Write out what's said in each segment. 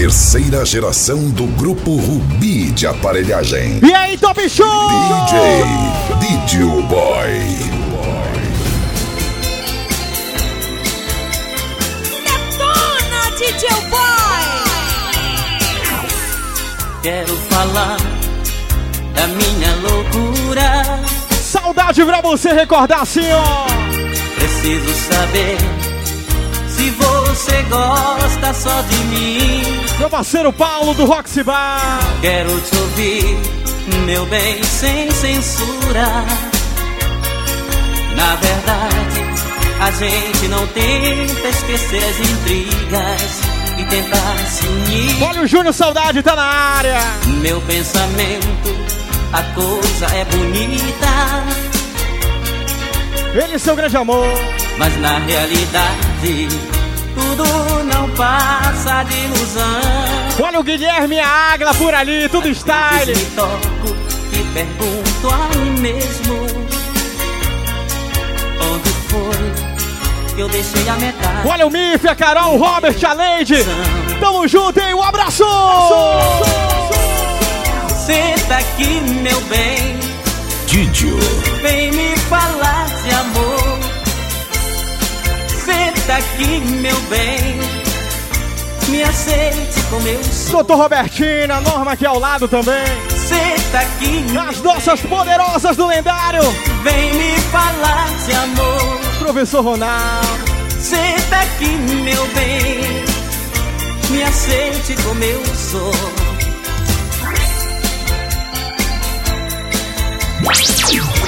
terceira geração do grupo Rubi de aparelhagem. E aí, Top Show! DJ Didio Boy. Detona, DJ Boy! Quero falar da minha loucura. Saudade pra você recordar assim, ó. Preciso saber se você gosta só de mim. Meu parceiro Paulo do Roxy Bar. Quero te ouvir, meu bem, sem censura. Na verdade, a gente não tenta esquecer as intrigas e tentar se unir. Olha o Júnior Saudade, tá na área. Meu pensamento, a coisa é bonita, Ele, seu grande amor. mas na realidade, tudo não passa de ilusão. Olha o Guilherme e a Águila por ali, tudo Às style. me toco e pergunto a mim mesmo Onde foi que eu deixei a metade Olha o Mif, a Carol, o Robert, a Lady. Tamo junto, hein? Um abraço! Senta aqui, meu bem Didio. Vem me falar de amor Senta aqui, meu bem Me aceite como eu sou Doutor Robertina, Norma aqui ao lado também. Senta aqui, As nossas poderosas do lendário. vem me falar de amor Professor Ronaldo. Senta aqui, meu bem, me aceite como eu sou.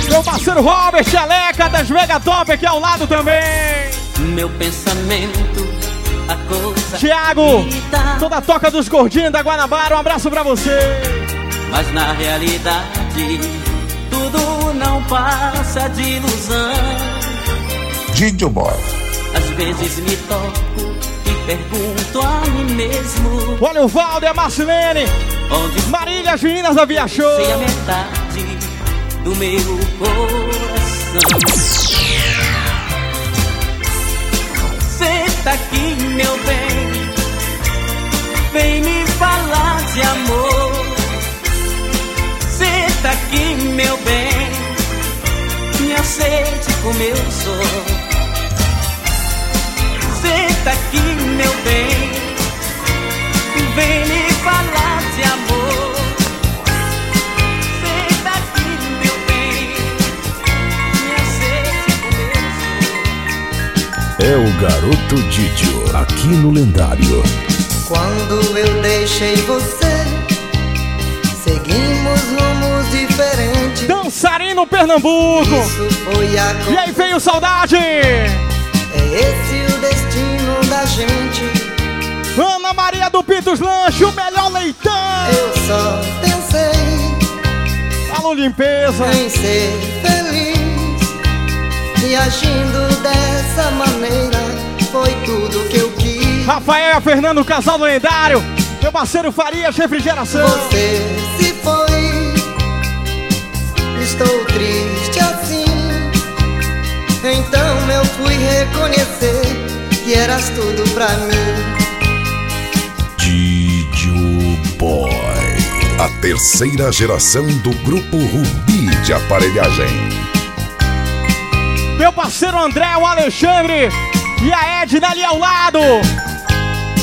Meu parceiro Robert, Aleca das Mega Top aqui ao lado também. Meu pensamento, a coisa Tiago, toda a toca dos gordinhos da Guanabara, um abraço pra você. mas na realidade tudo não passa de ilusão. Didio Boy. Às vezes me toco e pergunto a mim mesmo Olha o Valde, a Marcelene, onde Marília, as meninas da Via Show. sei a metade do meu coração. Senta aqui, meu bem, vem me falar de amor. Senta aqui, meu bem, me aceite como eu sou. Senta aqui, meu bem, vem me falar de amor. É o garoto Didio, aqui no lendário. Quando eu deixei você, seguimos rumos diferentes. Dançarino Pernambuco. Isso foi a E aí veio saudade. É esse o destino da gente. Ana Maria do Pitos Lanche, o melhor leitão. Eu só pensei Alô, limpeza. em ser feliz. E agindo dessa maneira, foi tudo que eu quis. Rafael Fernando, casal lendário. Meu parceiro Farias, refrigeração. Você se foi. Estou triste assim. Então eu fui reconhecer que eras tudo pra mim. Didio Boy. A terceira geração do grupo Rubi de aparelhagem. Meu parceiro André, o Alexandre. E a Edna ali ao lado.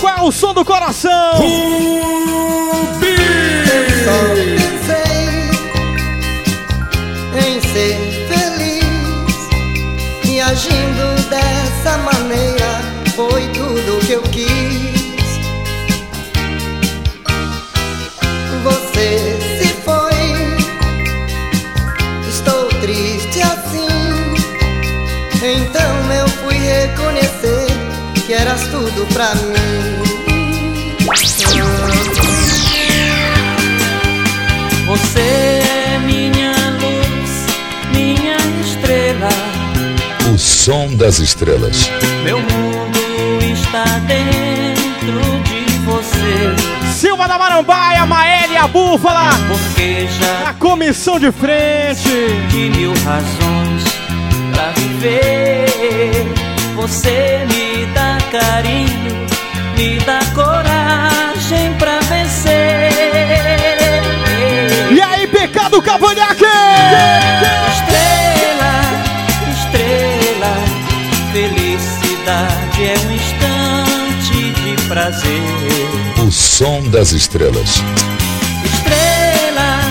Qual é o som do coração? Só pensei em ser feliz. E agindo dessa maneira, foi tudo que eu quis. Tudo pra mim. Você é minha luz, minha estrela. O som das estrelas. Meu mundo está dentro de você. Silva da Marambaia, Maélia a Búfala. Porque já A comissão de frente. de mil razões pra viver você me dá carinho, me dá coragem pra vencer. E aí, pecado cavanhaque! Estrela, estrela, felicidade é um instante de prazer. O som das estrelas. Estrela,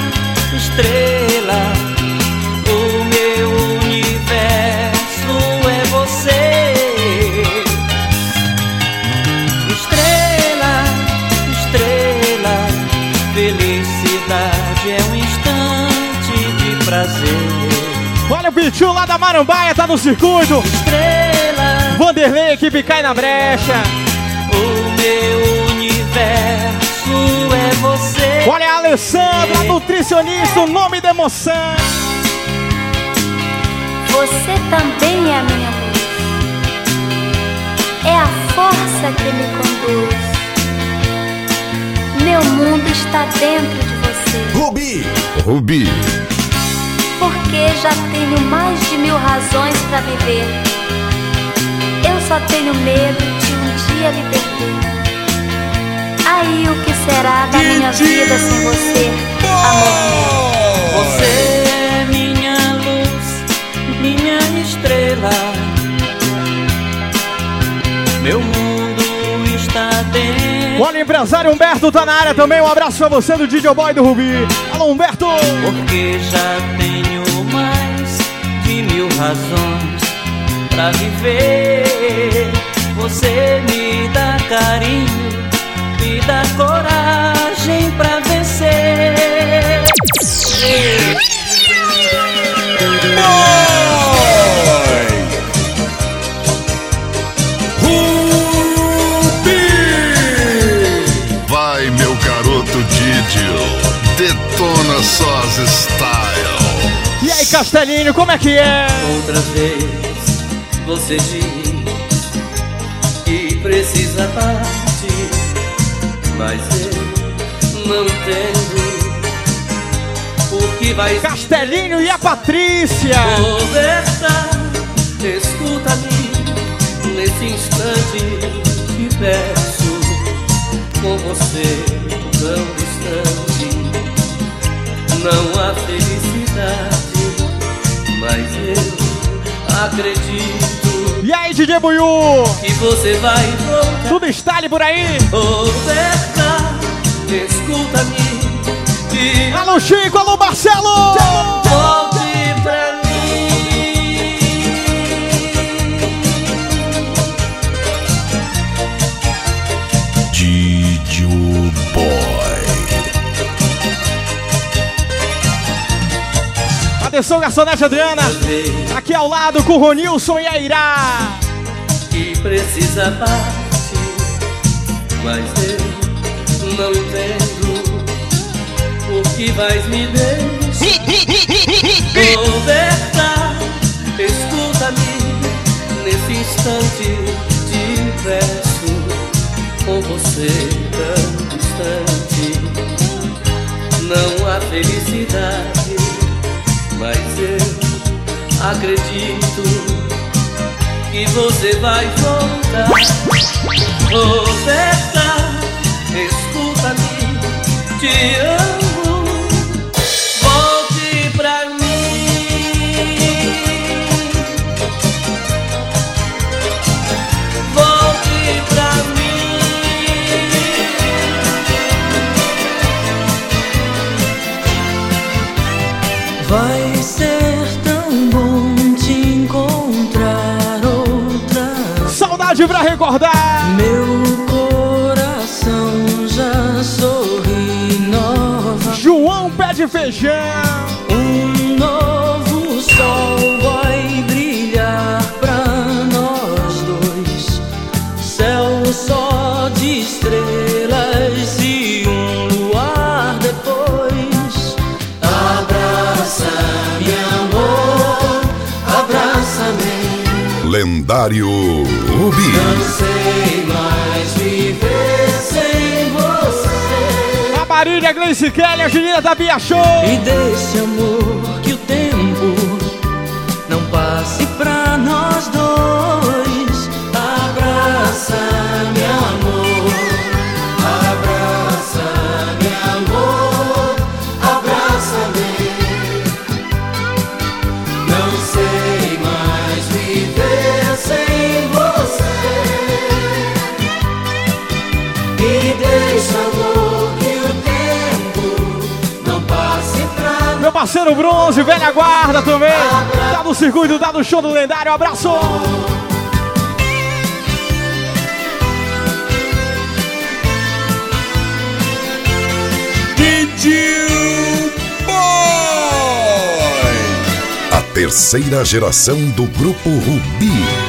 estrela Marambaia, tá no circuito. Estrela, Vanderlei, equipe cai na brecha. o meu universo é você. Olha a Alessandra, nutricionista, o nome da emoção. Você também é a minha luz. É a força que me conduz. Meu mundo está dentro de você. Rubi. Rubi. Porque já tenho mais de mil razões para viver. Eu só tenho medo de um dia lhe perder. Aí o que será da minha vida sem você, amor? Você é minha luz, minha estrela. Meu mundo está dentro. Olha o empresário Humberto tá na área também. Um abraço pra você do DJ Boy do Rubi. Alô, Humberto. Porque já tenho mais de mil razões pra viver. Você me dá carinho, me dá coragem pra vencer. Vai, Detona só as style. E aí, Castelinho, como é que é? Outra vez você diz que precisa partir, mas eu não entendo o que vai Castelinho e a Patrícia. conversar. Escuta-me nesse instante, te peço com você tão distante. Não há felicidade, mas eu acredito E aí, DJ Buiu? que você vai voltar. Tudo style por aí? Conversa, escuta-me, Alô, Chico, alô, Marcelo. volte pra mim. Atenção, garçonete Adriana. Aqui ao lado com o Ronilson e a Irá. que precisa partir, mas eu não entendo o que vais me deixar. Conversa, escuta-me nesse instante, te peço com você tão distante. Não há felicidade, mas eu acredito que você vai voltar. Conversa, escuta-me, te amo. Saudade pra recordar. meu coração já sorri nova. João Pé de Feijão. Um novo Lendário Rubi. Não sei mais viver sem você. A Marília, Gleice Kelly, a Juliana da Bia Show. E desse amor que o tempo não passe pra nós dois. Abraça-me, amor. Parceiro Bronze, velha guarda também. Tá no circuito, tá no show do lendário. Abraço! Didil Boy. A terceira geração do grupo Rubi.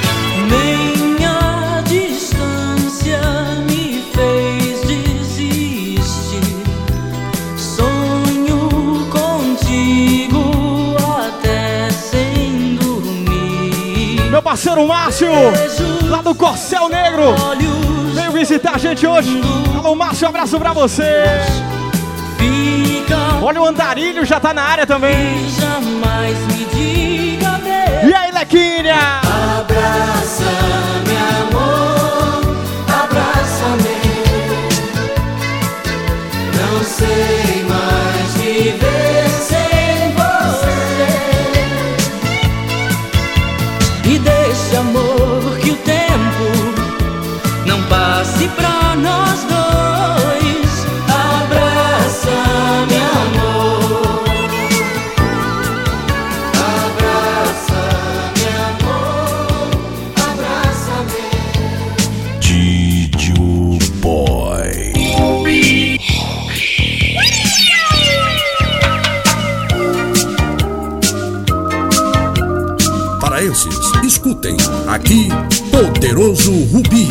Parceiro Márcio, lá do Corcel Negro. Veio visitar a gente hoje. Alô, Márcio, um abraço pra você. Olha o Andarilho, já tá na área também. e aí, Lequinha? Abraça-me, Aqui, Poderoso Rubi.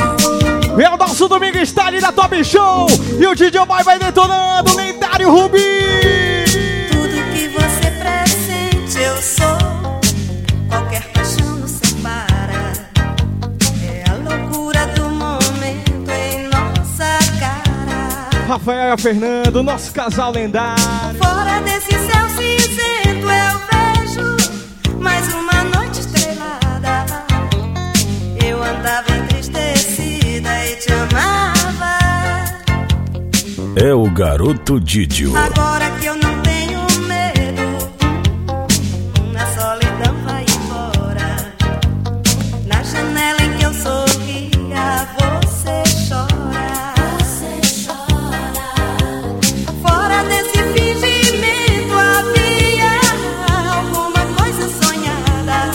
É o nosso Domingo Style da Top Show. E o DJ Boy vai detonando. Lendário Rubi. Tudo que você pressente eu sou. Qualquer paixão nos separa. É a loucura do momento em nossa cara. Rafael e Fernando, nosso casal lendário. Fora desse céu cinzento eu vejo mais uma É o garoto Didio. Agora que eu não tenho medo, na solidão vai embora. Na janela em que eu sorria, você chora. Você chora. Fora desse fingimento havia alguma coisa sonhada.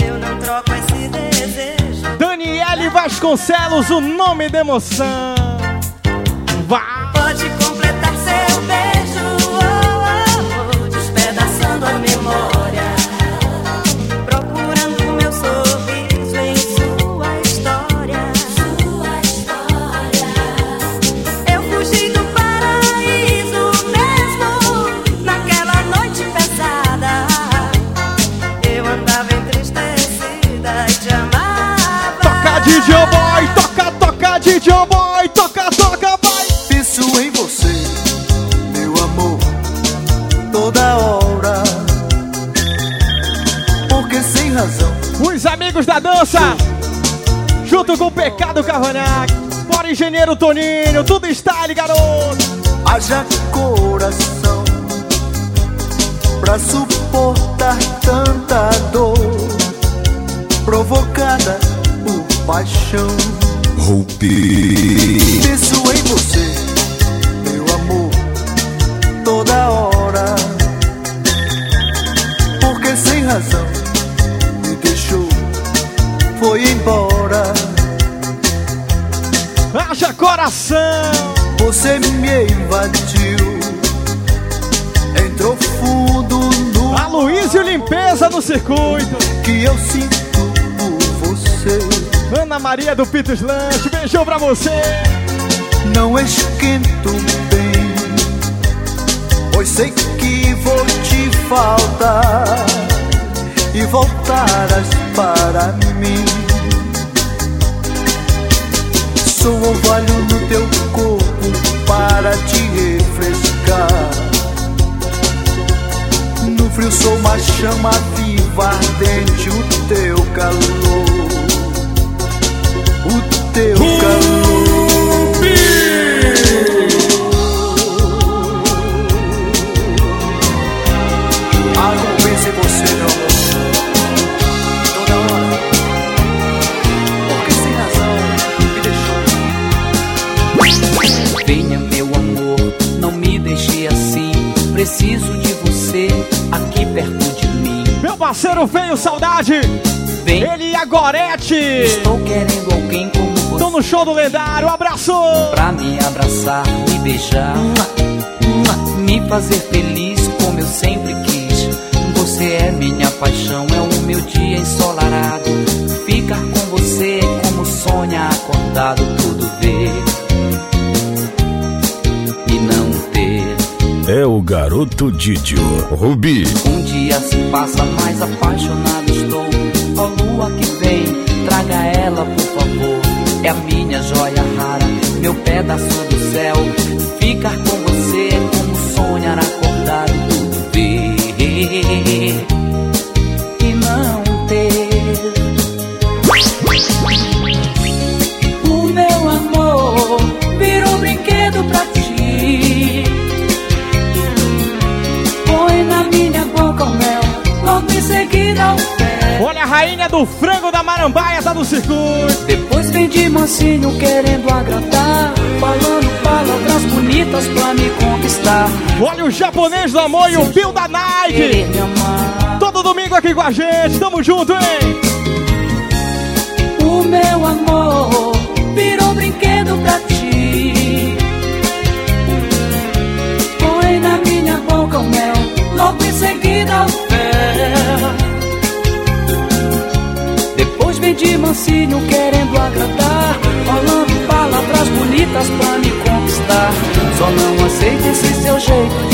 E eu não troco esse desejo. Daniele Vasconcelos, o nome da emoção. vai. Junto com o Pecado Cavanhaque, fora engenheiro Toninho, tudo style, garoto. haja coração pra suportar tanta dor provocada por paixão. Rubi. Penso em você, coração. Você me invadiu, entrou fundo no A Luísio Limpeza no circuito. que eu sinto por você. Ana Maria do Pitos Lanche, beijão pra você. Não esquento bem, pois sei que vou te faltar e voltarás para mim. Sou orvalho no teu corpo para te refrescar. No frio sou uma chama viva, ardente o teu calor. O teu calor. Ah, como penso em você, meu Preciso de você aqui perto de mim. Meu parceiro veio, saudade. Vem, Ele e a Gorete. estou querendo alguém como você. Estão no show do lendário. Abraço. Pra me abraçar, me beijar, me fazer feliz como eu sempre quis. Você é minha paixão, é o meu dia ensolarado. Ficar com você é como sonha acordado, tudo ver É o garoto Didio. Rubi. Um dia se passa, mais apaixonado estou. Ó lua que vem, traga ela por favor. É a minha joia rara, meu pedaço do céu. Ficar com você é como sonhar acordado, ver logo em seguida fel. Olha a rainha do frango da Marambaia, tá no circuito. Depois vem de mansinho querendo agradar, falando palavras bonitas pra me conquistar. Olha o japonês do amor e o Bill da Nike. Todo domingo aqui com a gente. Tamo junto, hein? O meu amor virou brinquedo pra ti. Põe na minha boca o mel, logo em seguida o fel. Depois vem de mansinho querendo agradar, falando palavras bonitas pra me conquistar. Só não aceita esse seu jeito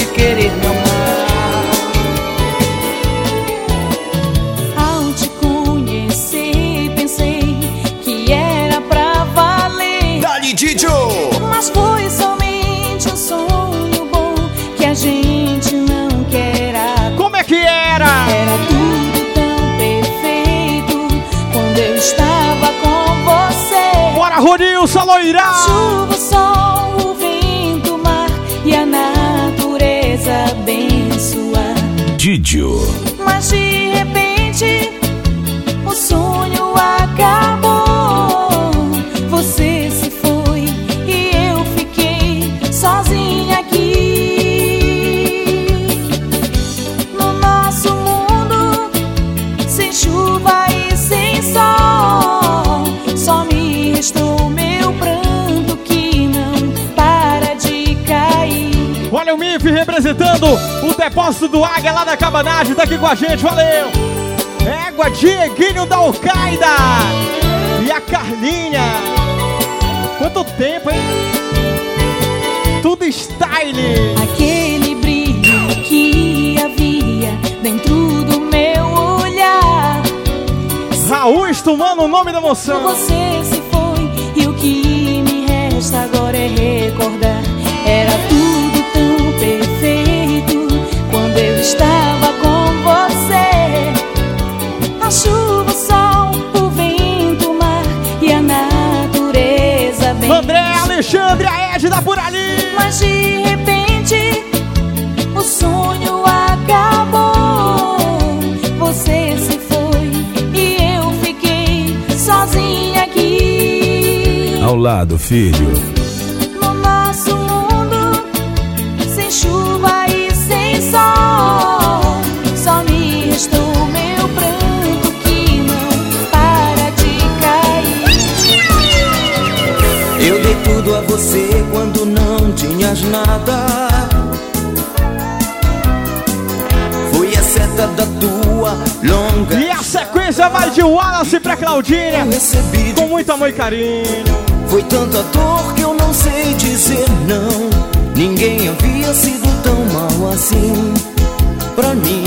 Bora, Ronilson, loirá. Chuva, o sol, o vento, o mar e a natureza abençoar. Didio. Mas de repente Representando o depósito do Águia lá da Cabanagem. Tá aqui com a gente, valeu. Égua Dieguinho da Alcaida. E a Carlinha. Quanto tempo, hein? Tudo style. Aquele brilho que havia dentro do meu olhar. Raul Estumando o nome da moção. Você se foi e o que me resta agora é recordar. Era tudo A chuva, o sol, o vento, o mar e a natureza bem. André, Alexandre, a Edna por ali. Mas de repente o sonho acabou. Você se foi e eu fiquei sozinha aqui. Ao lado, filho. De Wallace pra Claudinha. Com muito amor e carinho. Foi tanta dor que eu não sei dizer não. Ninguém havia sido tão mal assim. Pra mim,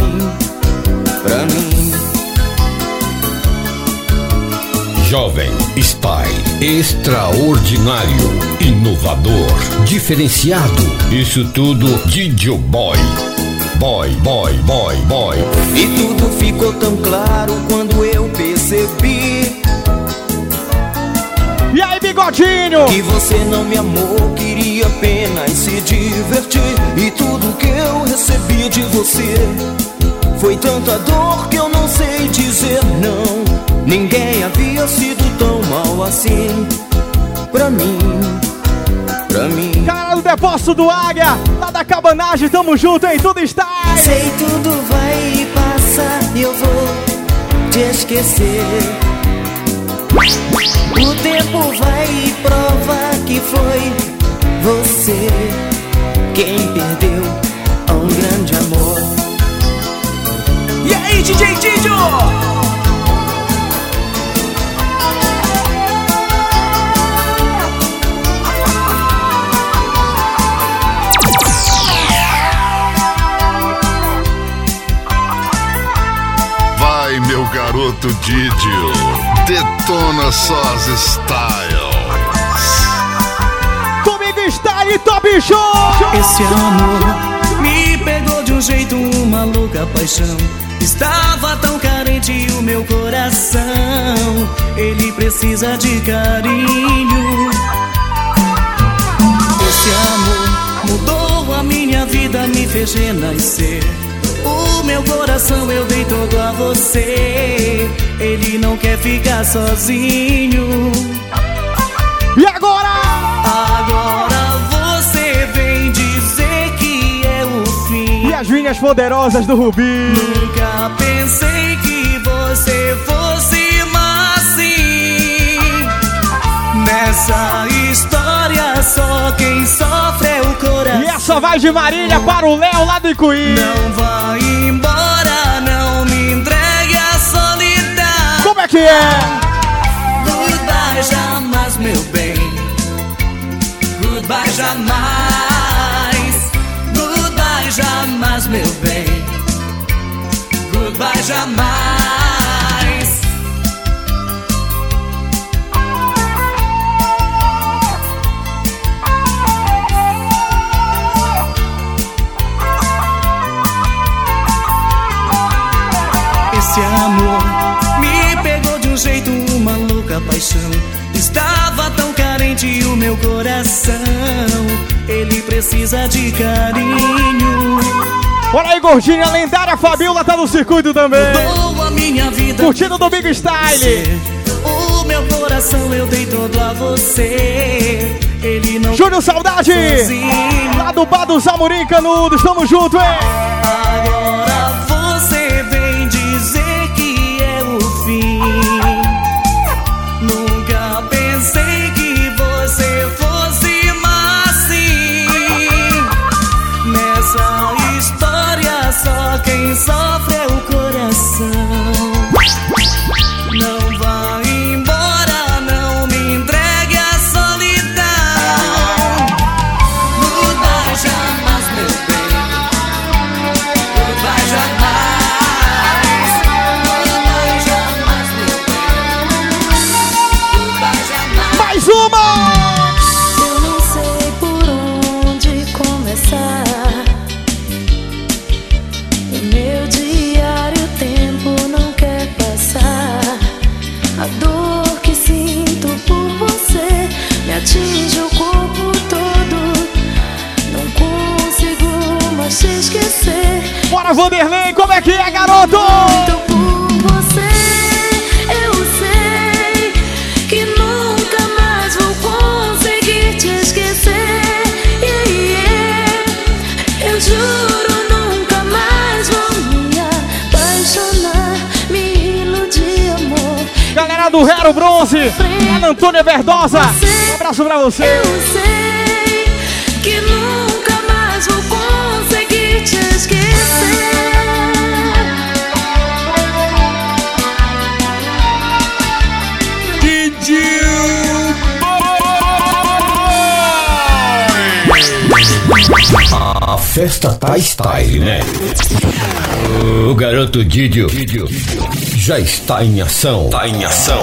pra mim. Jovem, style, extraordinário, inovador, diferenciado. Isso tudo Didio Boy. Boy, boy, boy, boy. E tudo ficou tão claro quando eu percebi E aí, bigodinho? que você não me amou, queria apenas se divertir. E tudo que eu recebi de você foi tanta dor que eu não sei dizer não. Ninguém havia sido tão mal assim pra mim, pra mim. Galera do depósito do Águia, lá da cabanagem, tamo junto em tudo está. Sei tudo vai passar e eu vou te esquecer. O tempo vai provar que foi você quem perdeu um grande amor. E aí, DJ Didio? Garoto Didio, detona suas styles. Comigo está e Top Show! Esse amor me pegou de um jeito, uma louca paixão. Estava tão carente o meu coração. Ele precisa de carinho. Esse amor mudou a minha vida, me fez renascer. O meu coração eu dei todo a você. Ele não quer ficar sozinho. E agora? Agora você vem dizer que é o fim. E as vinhas poderosas do Rubi. Nunca pensei que você fosse assim. Nessa só quem sofre é o coração. E essa vai de Marília para o Léo lá do Icuí. Não vai embora, não me entregue a solidão. Como é que é? Goodbye jamais, meu bem. Goodbye jamais. Goodbye jamais, meu bem. Goodbye jamais. Me pegou de um jeito, uma louca paixão. Estava tão carente o meu coração. Ele precisa de carinho. Olha aí, gordinha lendária Fabiola tá no circuito também. Mudou a minha vida. Curtindo do Big Style. O meu coração eu dei todo a você. Ele não Júnior Saudade. sozinho. Lá do Bar dos Amorim Canudos, tamo junto, hein? Agora Lá Antônia Verdosa. Um abraço pra você. Eu sei que nunca mais vou conseguir te festa tá style, né? O garoto Didio já está em ação. Tá em ação.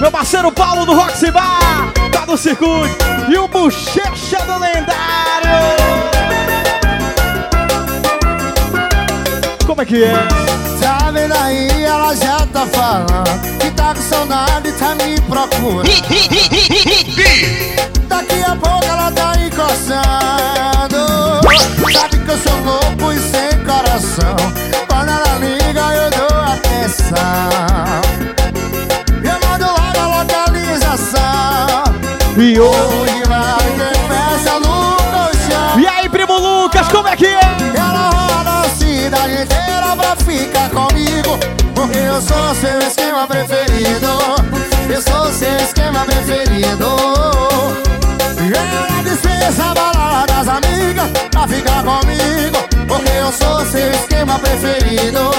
Meu parceiro Paulo do Roxy Bar, tá no circuito. E o Bochecha do Lendário. Como é que é? Tá vendo aí, ela já tá falando Que tá com saudade, tá me procurando. Daqui a pouco ela tá encostando. Sabe que eu sou louco e sem coração. Quando ela liga eu dou atenção. Eu mando logo a localização. E hoje inteira pra ficar comigo Porque eu sou seu esquema preferido. Eu sou seu esquema preferido. Ela dispensa a balada das amigas Pra ficar comigo Porque eu sou seu esquema preferido.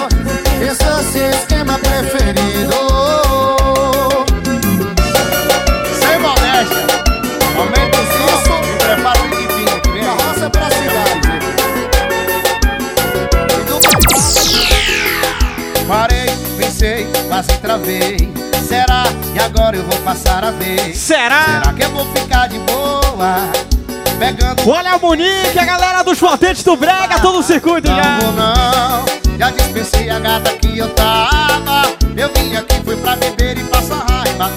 Eu sou seu esquema preferido Parei, pensei, passei, travei Será? E agora eu vou passar a vez Será? Será que eu vou ficar de boa? Pegando Olha o Monique, a galera dos potentes do Brega, todo o circuito Não já. vou não Já dispensei a gata que eu tava Eu vim aqui, fui pra beber e passar raiva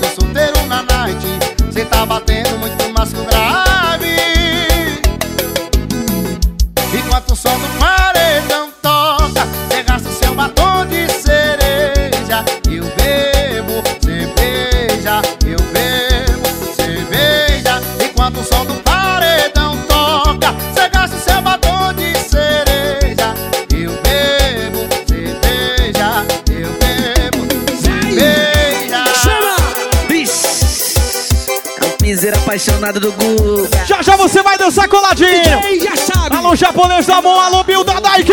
apaixonado do Guga. Já já você vai dançar coladinho. já sabe. Alô, japonês da mão, alô, Bill da Daiki.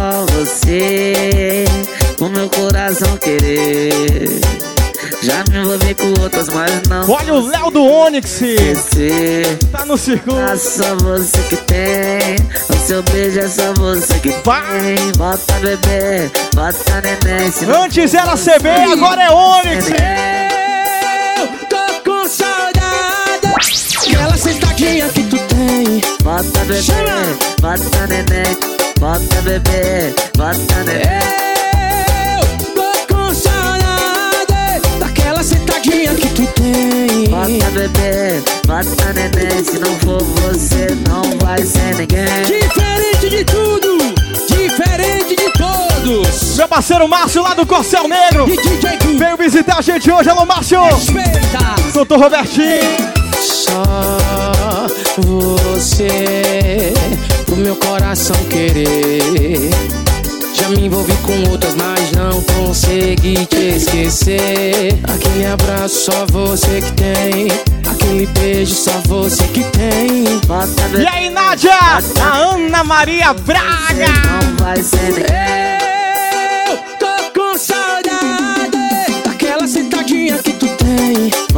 Ah, você, o meu coração querer. Já me envolvi com outras, mas não. Olha o Léo do Onix. Tá no circuito. é só você que tem. O seu beijo é só você que tem. Bota bebê, bota neném. Antes era CB, agora é Onix. Aquela sentadinha que tu tem. Bota bebê, bota neném. Bota bebê, bota neném. Eu tô com saudade. Daquela sentadinha que tu tem. Bota bebê, bota neném. Se não for você, não vai ser ninguém. Diferente de tudo, diferente de todos. Meu parceiro Márcio lá do Corcel Negro. Veio visitar a gente hoje, alô Márcio. Doutor Robertinho. Só você, o meu coração querer. Já me envolvi com outras, mas não consegui te esquecer. Aquele abraço só você que tem. Aquele beijo só você que tem. E aí, Nádia? A Ana Maria Braga. Não vai ser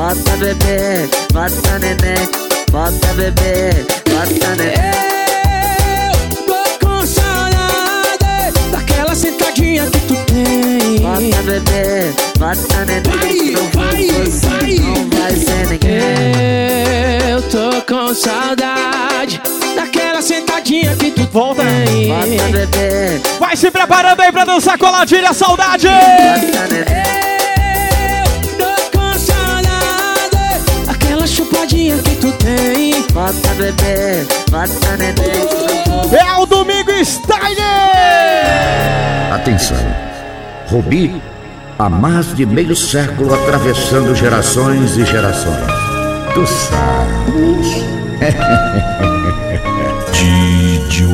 Bota bebê, bota neném. Bota bebê, bota neném. Eu tô com saudade daquela sentadinha que tu tem. Bota bebê, bota neném. Não for você, não vai ser ninguém. Eu tô com saudade daquela sentadinha que tu Volta. tem. Bota bebê, Vai se preparando aí pra dançar coladinha, saudade. bota neném. Chupadinha que tu tem. Bota bebê, bota neném. É o Domingo Steiner. Atenção! Rubi, há mais de meio século atravessando gerações e gerações. Tu sabes. Didio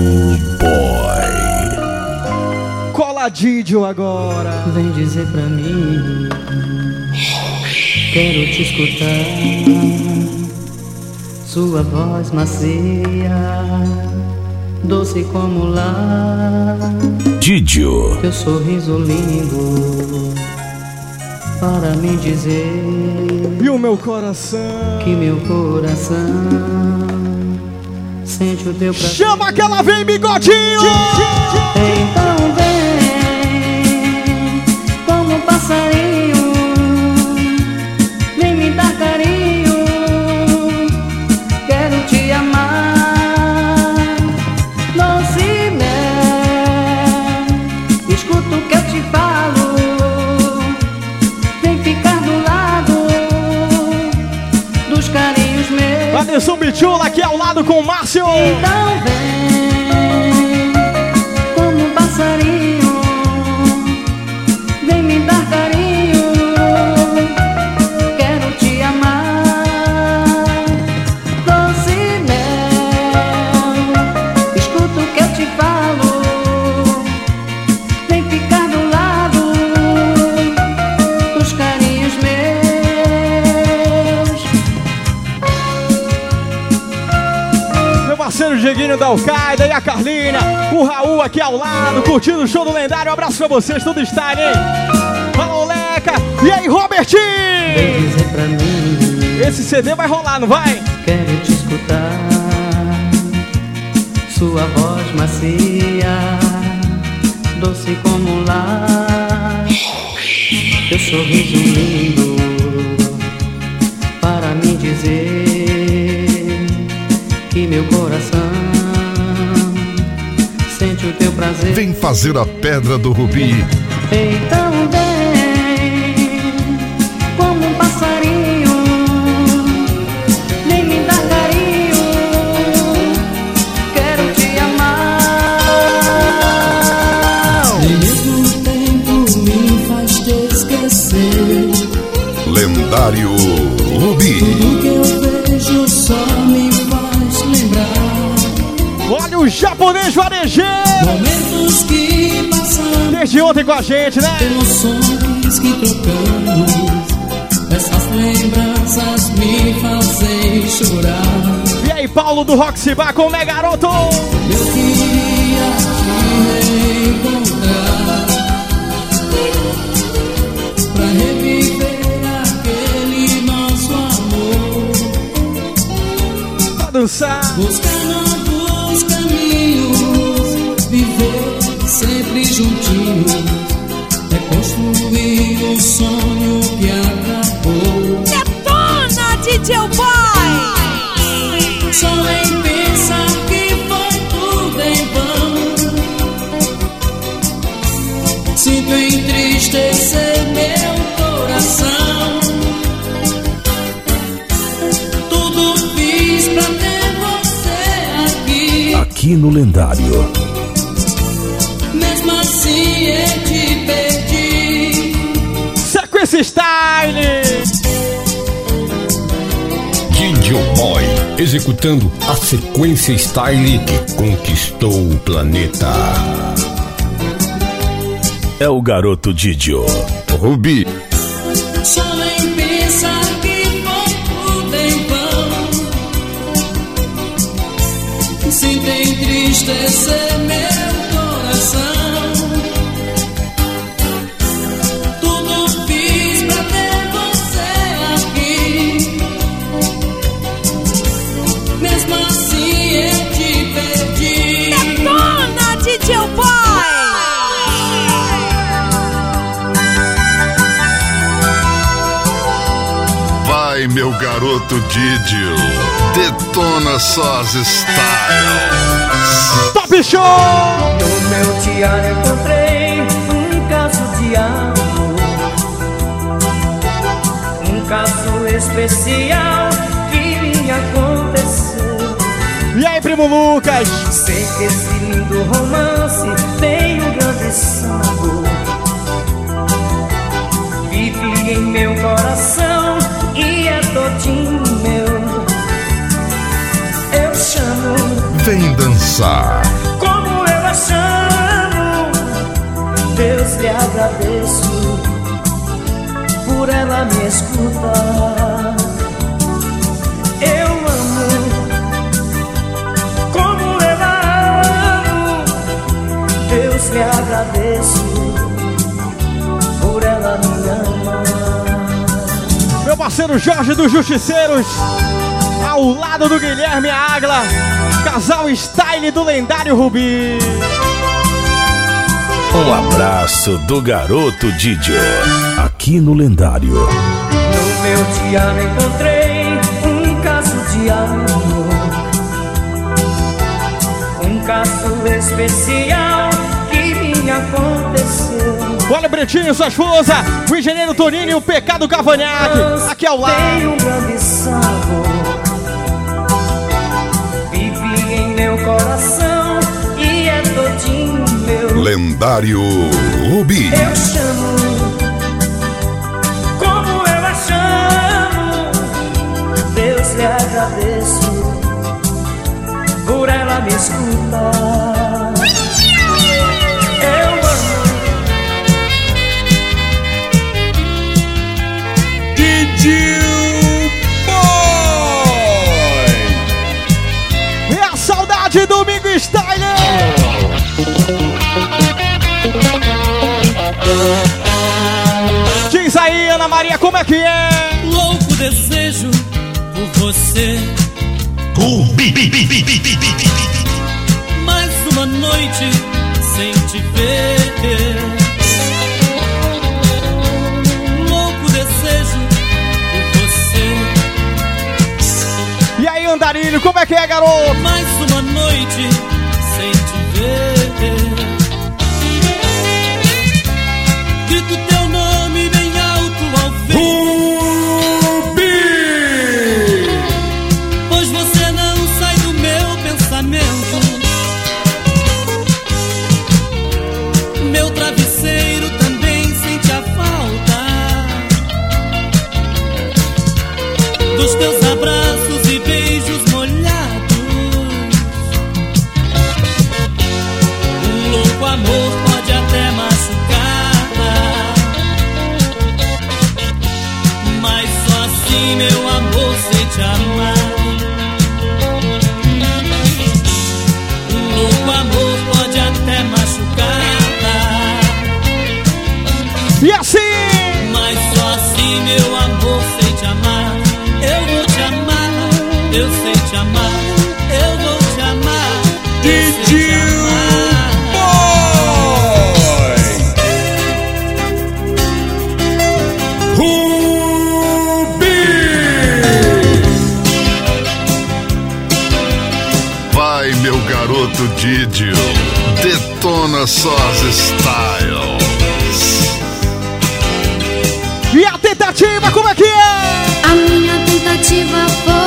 Boy. Coladinho agora. Vem dizer pra mim. Quero te escutar. Sua voz macia, doce como lá. Didio. Teu sorriso lindo para me dizer E o meu coração. que meu coração sente o teu prazer. Chama que ela vem, bigodinho. Então vem como um passarinho, Atenção, Bichula, aqui ao lado com o Márcio. Então vem parceiro Dieguinho da Alcaida e a Carlina, o Raul aqui ao lado, curtindo o show do lendário. Um abraço pra vocês, tudo está, hein? Fala, Leca! E aí, Robertinho? Esse CD vai rolar, não vai? Quero te escutar. Sua voz macia, doce como um lar. Teu sorriso lindo para me dizer que meu coração sente o teu prazer. Vem fazer a pedra do Rubi. Então japonês varejeiro! Momentos que passamos. Desde ontem com a gente, né? Emoções que trocamos. Essas lembranças me fazem chorar. E aí, Paulo do Roxy Bar com o Mega Garoto! Eu queria te encontrar Pra reviver aquele nosso amor Pra dançar Viver sempre juntinhos Reconstruir o sonho que acabou. Detona, DJ Boy! Só em pensar que foi tudo em vão. Sinto entristecer meu coração. Tudo fiz pra ter você aqui. Aqui no lendário. Style! Didio Boy, executando a sequência style que conquistou o planeta. É o garoto Didio. Rubi. Meu garoto Didio. Detona só as styles. Top Show! No meu diário encontrei um caso de amor Um caso especial que me aconteceu E aí, primo Lucas? Sei que esse lindo romance tem um grande sabor Vive em meu coração e é todinho meu. Eu chamo Vem dançar. como eu a chamo Deus lhe agradeço Por ela me escutar. Eu amo Como eu a amo Deus lhe agradeço Por ela me amar Meu parceiro Jorge dos Justiceiros, ao lado do Guilherme Agla, casal style do lendário Rubi. Um abraço do garoto Didio. Aqui no lendário. No meu diário encontrei um caso de amor Um caso especial Olha, Bretinho, sua esposa, o engenheiro Toninho e o pecado Cavanhaque, aqui ao lado. Tem um grande sabor Vive em meu coração e é todinho meu Lendário Rubi. Eu chamo como eu a chamo Deus lhe agradeço Por ela me escutar aí, Ana Maria, como é que é? Louco desejo por você. Mais uma noite sem te ver. Louco desejo por você. E aí, Andarilho, como é que é, garoto? Mais uma noite amor pode até machucar, mas só assim meu amor sei te amar. Um louco amor pode até machucar. E assim? Mas só assim, meu amor, sei te amar. Eu vou te amar, eu sei te amar. Suas styles. E a tentativa, como é que é? A minha tentativa foi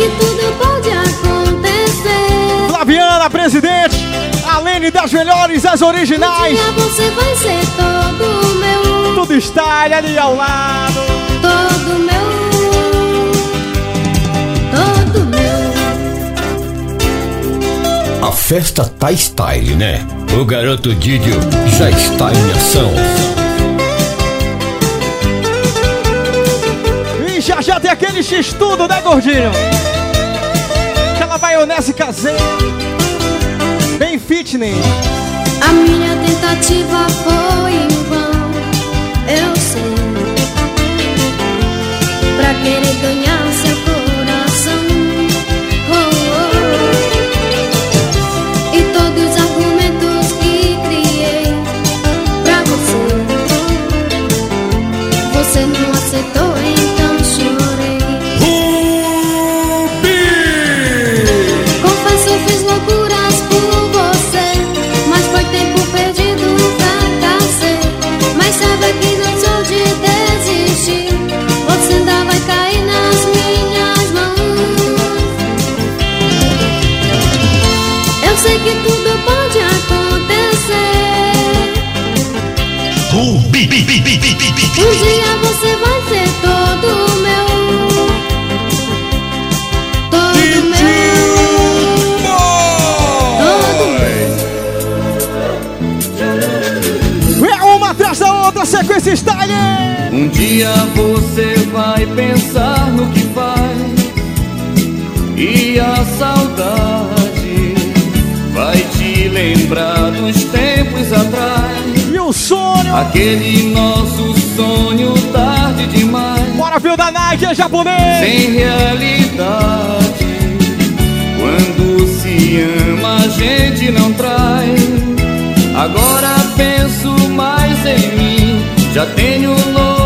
que tudo pode acontecer Flaviana, presidente! Alene das melhores, as originais! Um você vai ser todo meu Tudo está ali ao lado! Todo meu Todo meu A festa tá style, né? O garoto Didio já está em ação. Aquele x-tudo, né, gordinho? Aquela maionese caseira. Bem fitness. A minha tentativa foi em vão, eu sei. Pra querer ganhar que tudo pode acontecer. Um dia você vai ser todo meu. Todo meu. É uma atrás da outra, sequência style! Um dia você vai pensar no que faz. E a saudade Aquele nosso sonho tarde demais. Bora o da Nike, japonês! Sem realidade Quando se ama a gente não trai. Agora penso mais em mim. Já tenho novo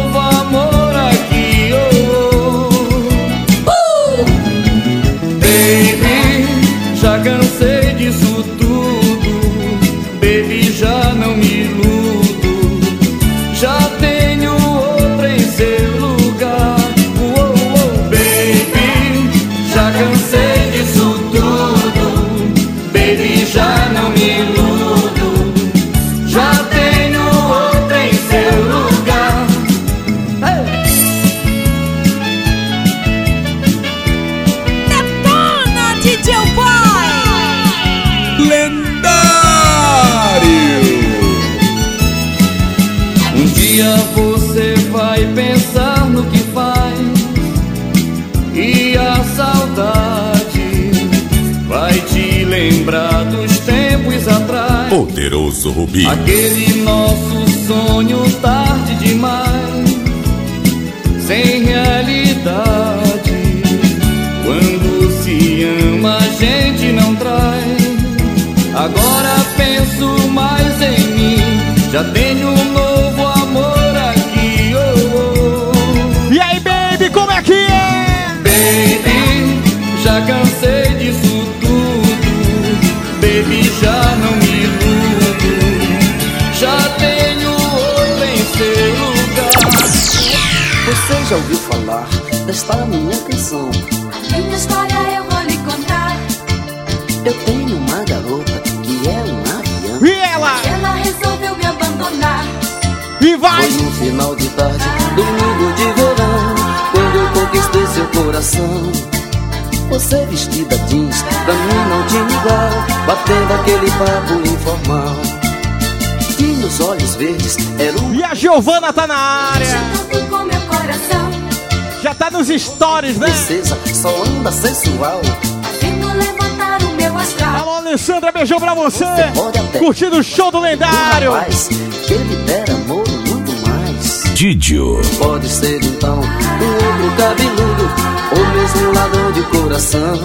lembrar dos tempos atrás. Poderoso Rubi. Aquele nosso sonho tarde demais, sem realidade. Quando se ama, a gente não traz. Agora penso mais em mim, já tenho já ouviu falar desta minha canção? Minha história eu vou lhe contar. Eu tenho uma garota que é um avião. E ela? Ela resolveu me abandonar. E vai! Foi no final de tarde, domingo de verão, quando eu conquistei seu coração. Você vestida jeans, pra mim não tinha igual, batendo aquele papo informal. Tinha os olhos verdes, era um. E a Giovana tá na área. Já tá nos stories, né? Princesa, só anda sensual. Fazendo levantar o meu astral. Alô, Alessandra, beijão pra você. até- Curtindo o show do lendário. Rapaz, que ele dera amor muito mais. Didio. Pode ser então um outro cabeludo, ou mesmo um ladrão de coração.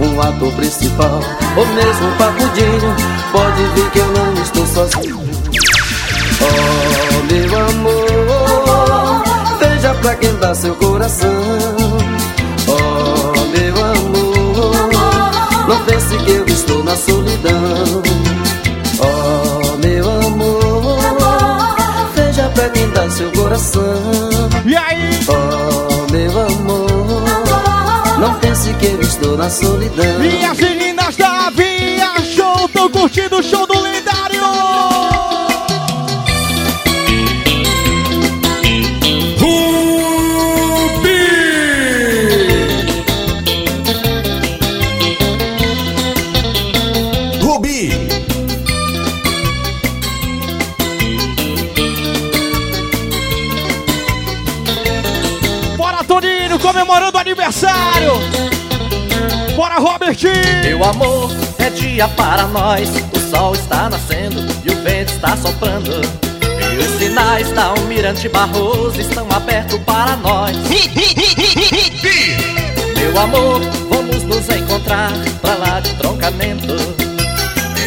Um ator principal, ou mesmo um papudinho. Pode ver que eu não estou sozinho. Oh, dá seu coração. Oh, meu amor, não pense que eu estou na solidão. Oh, meu amor, veja pra dá seu coração. E aí? Oh, meu amor, não pense que eu estou na solidão. E as meninas da Via Show tão curtindo o show do lendário. Aniversário. Bora, Robertinho. Meu amor, é dia para nós. O sol está nascendo e o vento está soprando. E os sinais da Almirante Barroso estão abertos para nós. Meu amor, vamos nos encontrar pra lá de troncamento.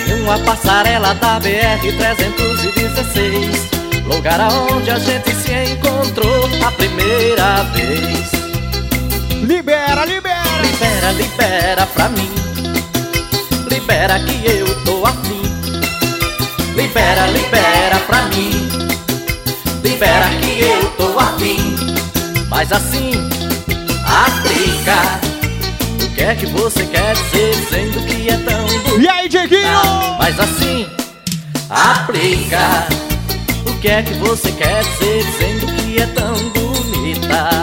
Em uma passarela da BR-316. Lugar aonde a gente se encontrou a primeira vez. Libera, libera. Libera, libera pra mim. Libera que eu tô afim. Libera, libera pra mim. Libera que eu tô afim. Mas assim, aplica. O que é que você quer dizer dizendo que é tão bonita? E aí, Dieguinho? Mas assim, aplica. O que é que você quer dizer dizendo que é tão bonita?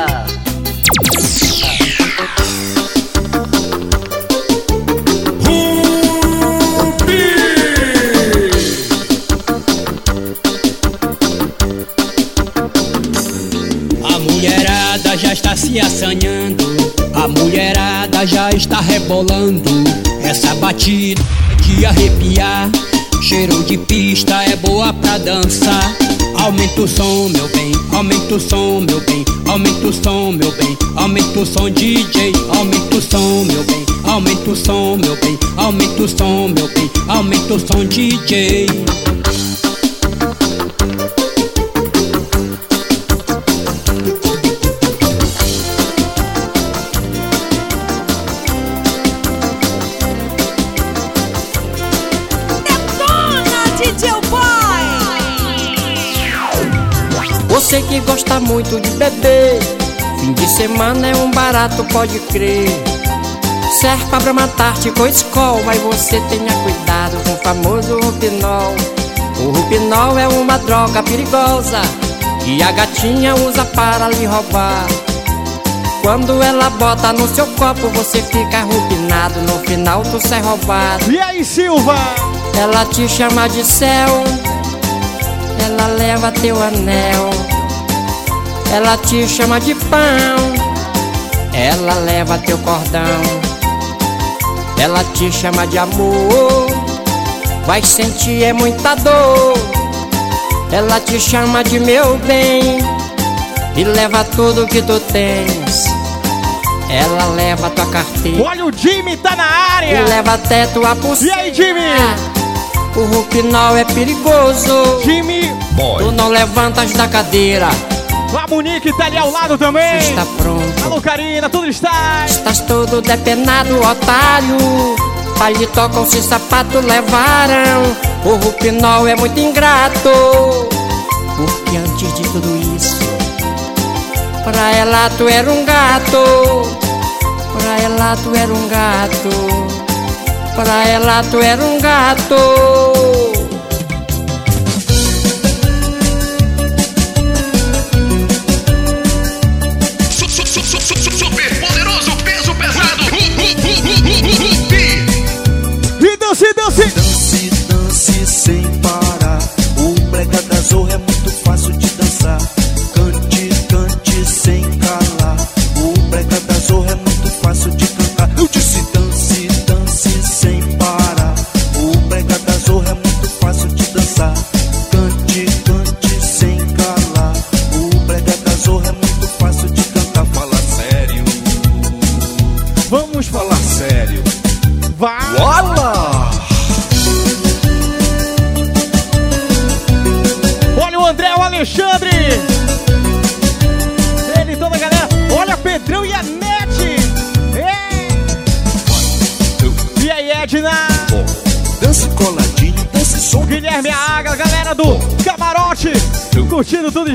Se assanhando, a mulherada já está rebolando. Essa batida é de arrepiar, cheiro de pista é boa pra dançar. Aumenta o som, meu bem, aumenta o som, meu bem, aumenta o som, meu bem, aumenta o som, DJ, aumenta o som, meu bem, aumenta o som, meu bem, aumenta o som, meu bem, aumenta o som, DJ. Gosta muito de beber, fim de semana é um barato, pode crer. Serpa pra matar-te com escol, mas você tenha cuidado com o famoso rupinol. O rupinol é uma droga perigosa que a gatinha usa para lhe roubar. Quando ela bota no seu copo, você fica rupinado, no final tu sai roubado. E aí, Silva? Ela te chama de céu, ela leva teu anel. Ela te chama de pão, ela leva teu cordão. Ela te chama de amor, vai sentir é muita dor. Ela te chama de meu bem e leva tudo que tu tens. Ela leva tua carteira. Olha o Jimmy tá na área. E leva até tua pulseira. E aí, Jimmy? O Rupinol é perigoso. Jimmy. Boy. Tu não levantas da cadeira. A Monique tá ali ao lado também. Está pronto. Alô, Karina, tudo está. Estás todo depenado, otário. Paletó com se sapato levaram. O Rupinol é muito ingrato. Porque antes de tudo isso, pra ela tu era um gato. Pra ela tu era um gato. Pra ela tu era um gato. Sem parar. O brega da zorra é muito fácil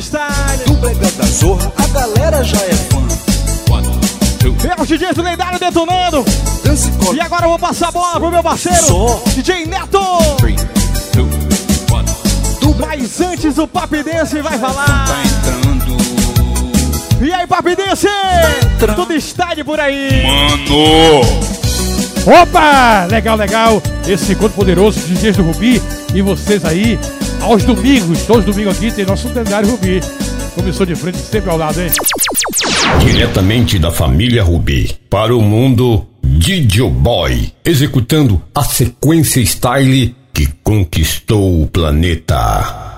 Style. Do brega da zorra, a galera já é fã. É o DJ do lendário detonando. Dance E agora eu vou passar a bola pro meu parceiro, Só. DJ Neto. Mas antes o Papidense vai falar. Tá entrando. E aí, Papidense? Tudo style por aí. Mano! Opa! Legal, legal. Esse encontro poderoso de DJs do Rubi. E vocês aí, aos domingos, todos os domingos aqui, tem nosso lendário Rubi. Começou de frente, sempre ao lado, hein? Diretamente da família Rubi para o mundo, Didio Boy, executando a sequência style que conquistou o planeta.